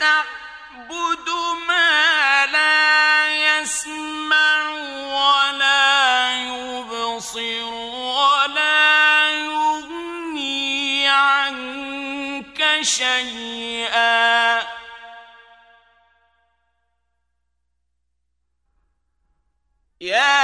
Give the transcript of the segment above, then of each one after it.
تعبد ما لا يسمع ولا يبصر ولا يغني عنك شيئا. يا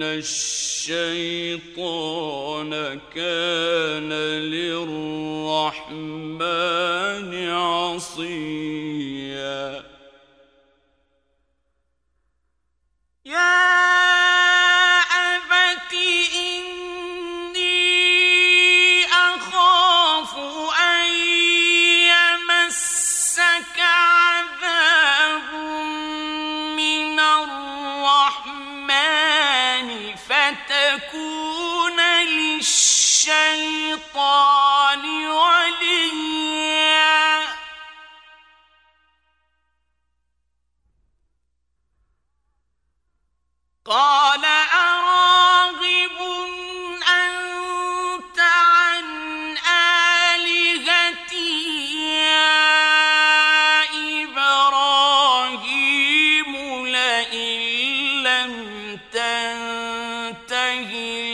إن الشيطان كان للرحمن عصيا الشيطان وليا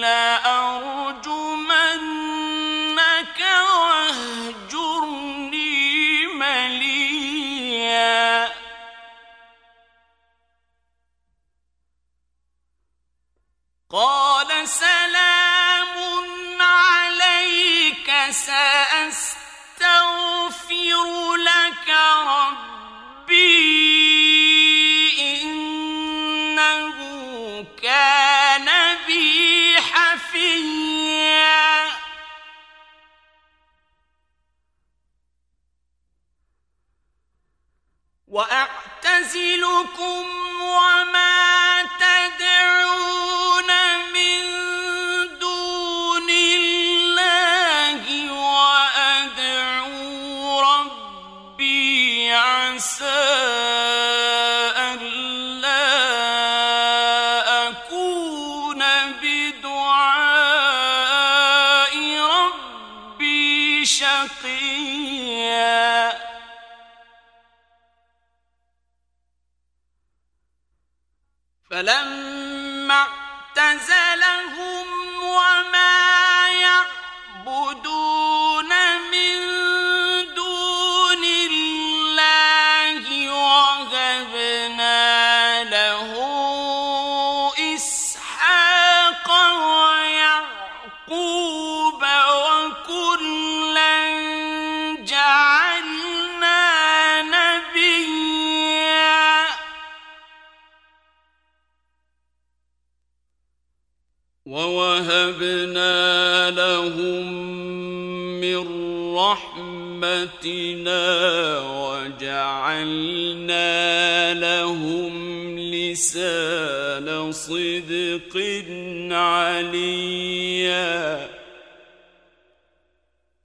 لأرجمنك واهجرني مليا. قال سلام عليك سأستغفر لك ربي إنه كان وأعتزلكم وما تدعون من دون الله وأدعو ربي عسى ألا فلما اعتزلهم وما يعبدون ووهبنا لهم من رحمتنا وجعلنا لهم لسان صدق عليا.